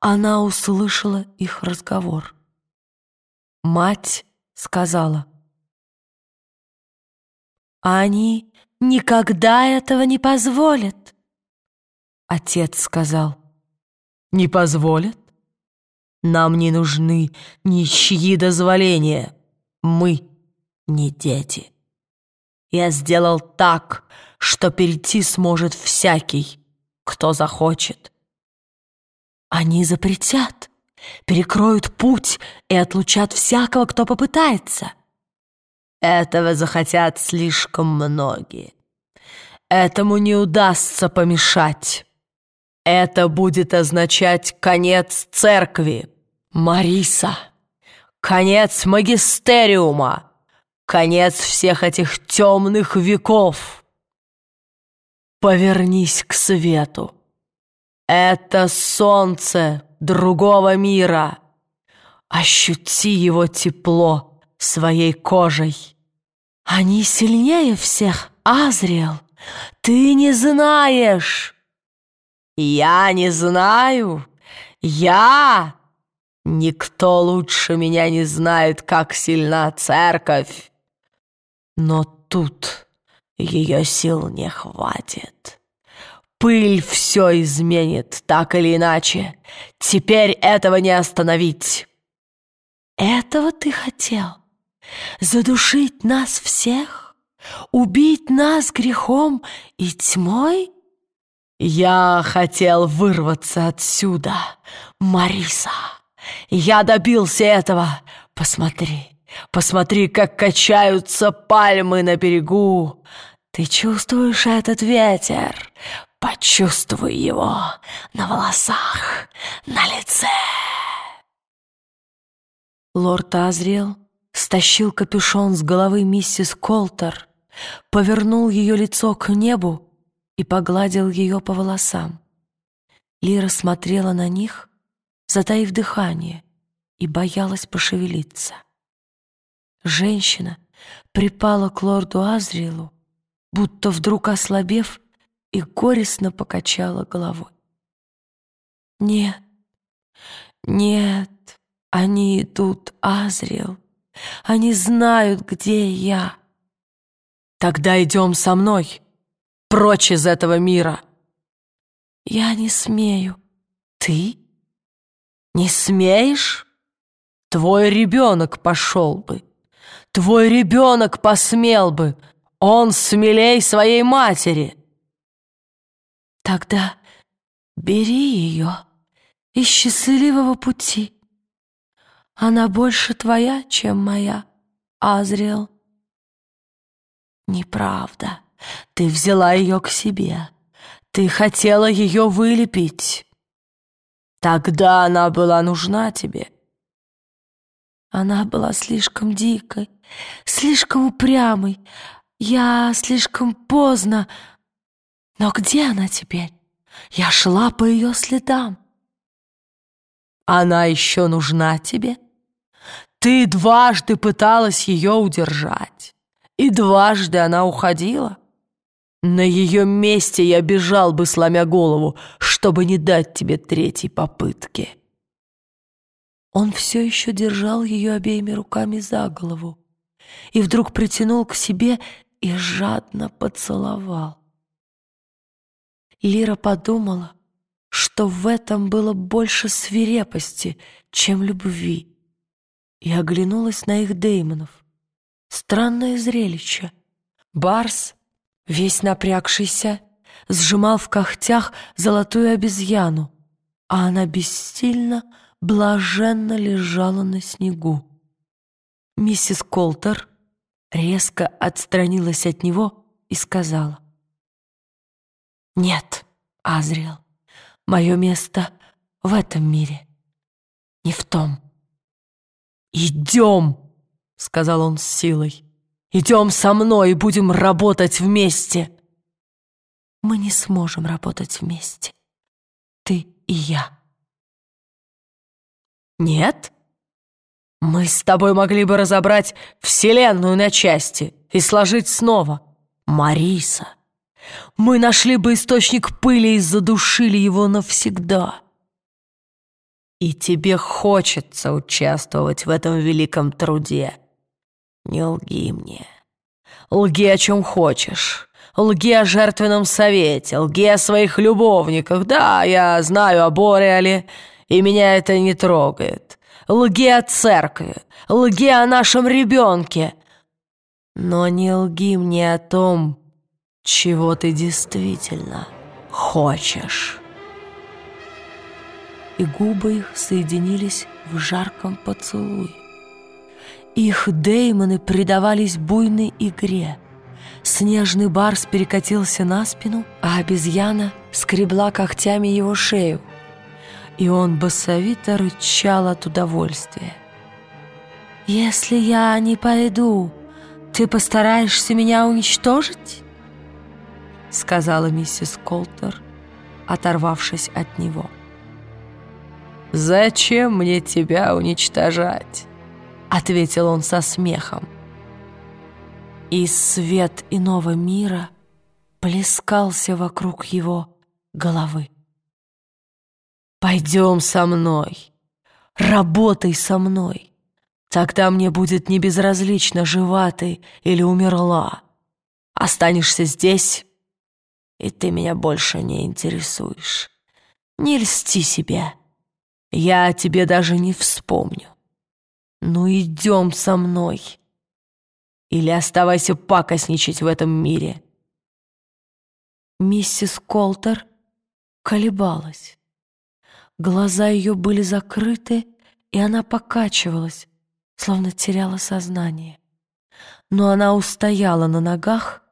она услышала их разговор. Мать сказала, «Они никогда этого не позволят». Отец сказал, «Не позволят? Нам не нужны ничьи дозволения. Мы не дети. Я сделал так, что перейти сможет всякий, кто захочет. Они запретят, перекроют путь и отлучат всякого, кто попытается. Этого захотят слишком многие. Этому не удастся помешать. Это будет означать конец церкви, Мариса, конец магистериума, конец всех этих темных веков. Повернись к свету. Это солнце другого мира. Ощути его тепло своей кожей. Они сильнее всех, Азриэл. Ты не знаешь. Я не знаю. Я... Никто лучше меня не знает, как сильна церковь. Но тут ее сил не хватит. Пыль все изменит, так или иначе. Теперь этого не остановить. Этого ты хотел? Задушить нас всех? Убить нас грехом и тьмой? Я хотел вырваться отсюда, Мариса. Я добился этого. Посмотри, посмотри, как качаются пальмы на берегу. Ты чувствуешь этот ветер? Почувствуй его на волосах, на лице. Лорд Азриэл стащил капюшон с головы миссис Колтер, повернул ее лицо к небу и погладил ее по волосам. Лира смотрела на них, затаив дыхание, и боялась пошевелиться. Женщина припала к лорду Азриэлу, будто вдруг ослабев, и горестно покачала головой. «Нет, нет, они идут, Азриэл. Они знают, где я». «Тогда идем со мной, прочь из этого мира». «Я не смею. Ты? Не смеешь? Твой ребенок пошел бы. Твой ребенок посмел бы. Он смелей своей матери». Тогда бери ее из счастливого пути. Она больше твоя, чем моя, Азриэл. Неправда. Ты взяла ее к себе. Ты хотела ее вылепить. Тогда она была нужна тебе. Она была слишком дикой, слишком упрямой. Я слишком поздно но где она теперь? Я шла по ее следам. Она еще нужна тебе? Ты дважды пыталась ее удержать, и дважды она уходила. На ее месте я бежал бы, сломя голову, чтобы не дать тебе третьей попытки. Он все еще держал ее обеими руками за голову и вдруг притянул к себе и жадно поцеловал. Лира подумала, что в этом было больше свирепости, чем любви, и оглянулась на их Деймонов. Странное зрелище. Барс, весь напрягшийся, сжимал в когтях золотую обезьяну, а она бессильно, блаженно лежала на снегу. Миссис Колтер резко отстранилась от него и сказала — нет, Азриэл, мое место в этом мире, не в том. «Идем!» — сказал он с силой. «Идем со мной и будем работать вместе!» «Мы не сможем работать вместе, ты и я». «Нет?» «Мы с тобой могли бы разобрать Вселенную на части и сложить снова. Мариса, мы нашли бы источник пыли и задушили его навсегда. И тебе хочется участвовать в этом великом труде. Не лги мне. Лги о чем хочешь. Лги о жертвенном совете, лги о своих любовниках. Да, я знаю о Бориале, и меня это не трогает. Лги о церкви, лги о нашем ребенке. Но не лги мне о том, чего ты действительно хочешь. И губы их соединились в жарком поцелуе. Их деймоны предавались буйной игре. Снежный барс перекатился на спину, а обезьяна скребла когтями его шею. И он басовито рычал от удовольствия. «Если я не пойду, ты постараешься меня уничтожить?» Сказала миссис Колтер, оторвавшись от него. «Зачем мне тебя уничтожать?» — ответил он со смехом. И свет иного мира плескался вокруг его головы. «Пойдем со мной, работай со мной, тогда мне будет не безразлично, жива ты или умерла. Останешься здесь, и ты меня больше не интересуешь. Не льсти себе, я о тебе даже не вспомню. Ну идем со мной, или оставайся пакостничать в этом мире». Миссис Колтер колебалась. Глаза ее были закрыты, и она покачивалась, словно теряла сознание. Но она устояла на ногах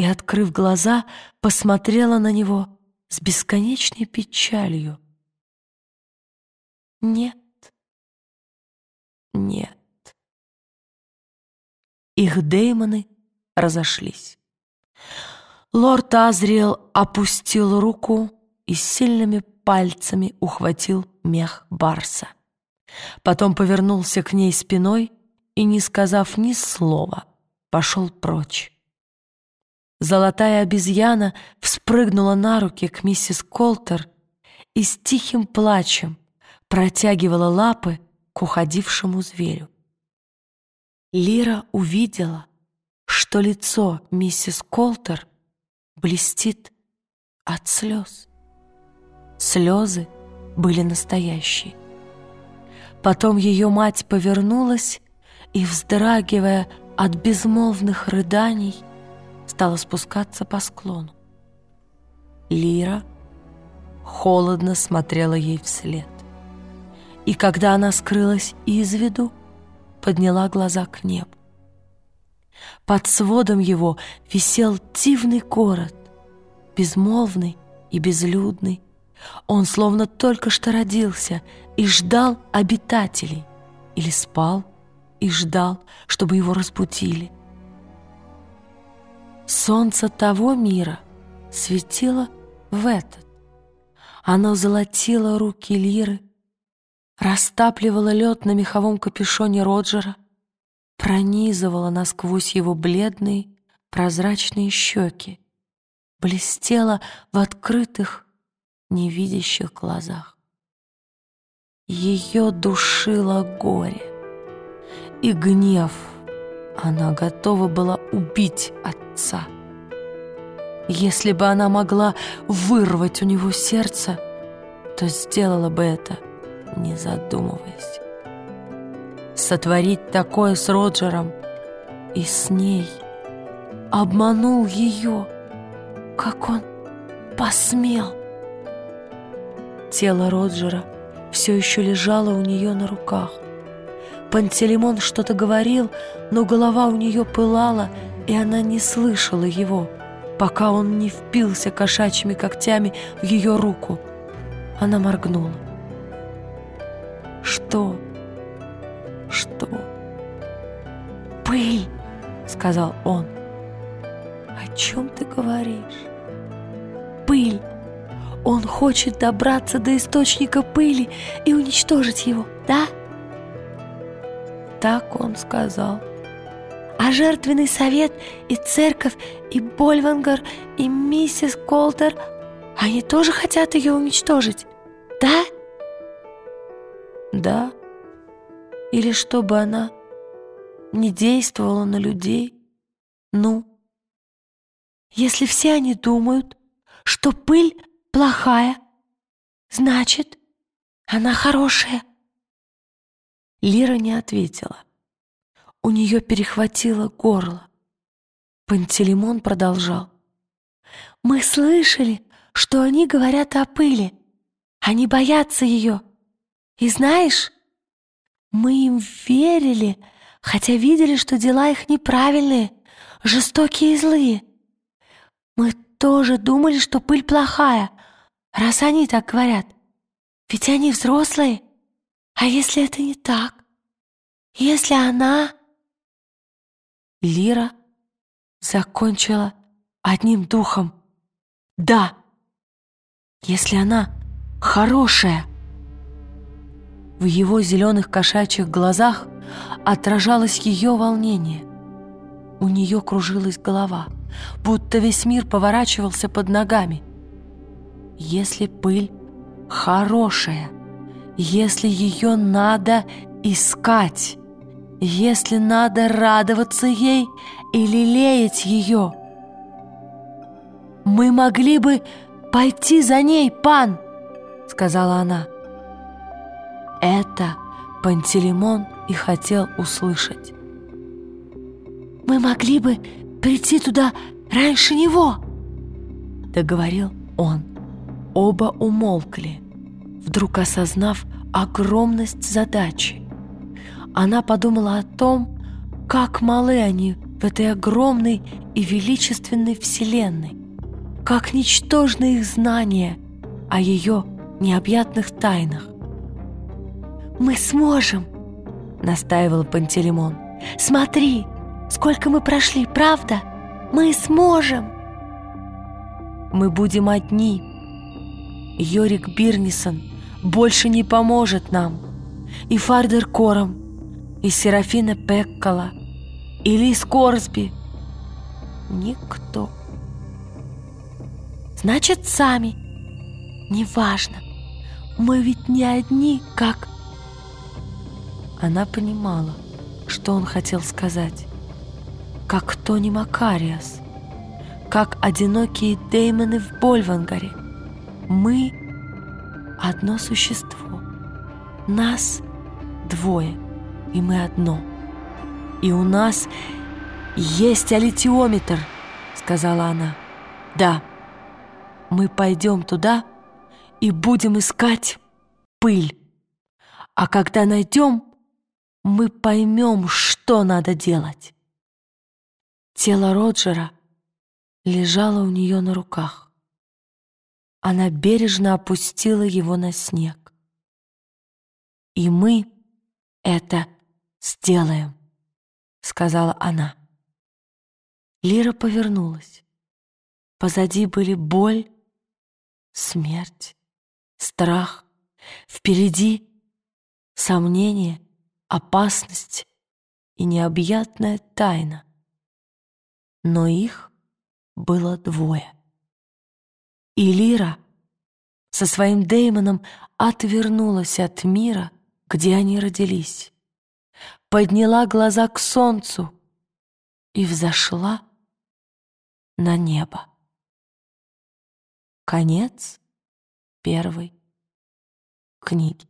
и, открыв глаза, посмотрела на него с бесконечной печалью. «Нет, нет». Их деймоны разошлись. Лорд Азриэл опустил руку и сильными пальцами ухватил мех барса. Потом повернулся к ней спиной и, не сказав ни слова, пошел прочь. Золотая обезьяна вспрыгнула на руки к миссис Колтер и с тихим плачем протягивала лапы к уходившему зверю. Лира увидела, что лицо миссис Колтер блестит от слез. Слезы были настоящие. Потом ее мать повернулась и, вздрагивая от безмолвных рыданий, стала спускаться по склону. Лира холодно смотрела ей вслед. И когда она скрылась из виду, подняла глаза к небу. Под сводом его висел дивный город, безмолвный и безлюдный. Он словно только что родился и ждал обитателей, или спал и ждал, чтобы его разбудили. Солнце того мира светило в этот. Оно золотило руки Лиры, растапливало лед на меховом капюшоне Роджера, пронизывало насквозь его бледные прозрачные щеки, блестело в открытых, невидящих глазах. Ее душило горе и гнев — она готова была убить отца. Если бы она могла вырвать у него сердце, то сделала бы это, не задумываясь. Сотворить такое с Роджером и с ней. Обманул ее, как он посмел. Тело Роджера все еще лежало у нее на руках. Пантелеймон что-то говорил, но голова у нее пылала, и она не слышала его, пока он не впился кошачьими когтями в ее руку. Она моргнула. «Что? Что?» «Пыль!» — сказал он. «О чем ты говоришь?» «Пыль! Он хочет добраться до источника пыли и уничтожить его, да?» Так он сказал. А жертвенный совет и церковь, и Больвангар, и миссис Колтер, они тоже хотят ее уничтожить, да? Да, или чтобы она не действовала на людей. Ну, если все они думают, что пыль плохая, значит, она хорошая. Лира не ответила. У нее перехватило горло. Пантелеймон продолжал. «Мы слышали, что они говорят о пыли. Они боятся ее. И знаешь, мы им верили, хотя видели, что дела их неправильные, жестокие и злые. Мы тоже думали, что пыль плохая, раз они так говорят. Ведь они взрослые. А если это не так? Если она...» Лира закончила одним духом. «Да, если она хорошая». В его зеленых кошачьих глазах отражалось ее волнение. У нее кружилась голова, будто весь мир поворачивался под ногами. Если пыль хорошая, если ее надо искать, если надо радоваться ей и лелеять ее. «Мы могли бы пойти за ней, пан!» — сказала она. Это Пантелеймон и хотел услышать. «Мы могли бы прийти туда раньше него!» — договорил он. Оба умолкли, вдруг осознав огромность задачи. Она подумала о том, как малы они в этой огромной и величественной вселенной, как ничтожны их знания о ее необъятных тайнах. «Мы сможем!» — настаивал Пантелеймон. «Смотри, сколько мы прошли, правда? Мы сможем!» «Мы будем одни!» Йорик Бирнисон больше не поможет нам. И Фардер Кором, и Серафина Пеккала, и Лис Корсби. Никто. Значит, сами. Неважно. Мы ведь не одни, как... Она понимала, что он хотел сказать. Как Тони Макариас. Как одинокие деймоны в Больвангаре. Мы одно существо. Нас двое — и мы одно. И у нас есть алитиометр, сказала она. Да, мы пойдем туда и будем искать пыль. А когда найдем, мы поймем, что надо делать. Тело Роджера лежало у нее на руках. Она бережно опустила его на снег. И мы это «Сделаем», — сказала она. Лира повернулась. Позади были боль, смерть, страх. Впереди сомнение, опасность и необъятная тайна. Но их было двое. И Лира со своим Деймоном отвернулась от мира, где они родились подняла глаза к солнцу и взошла на небо. Конец первой книги.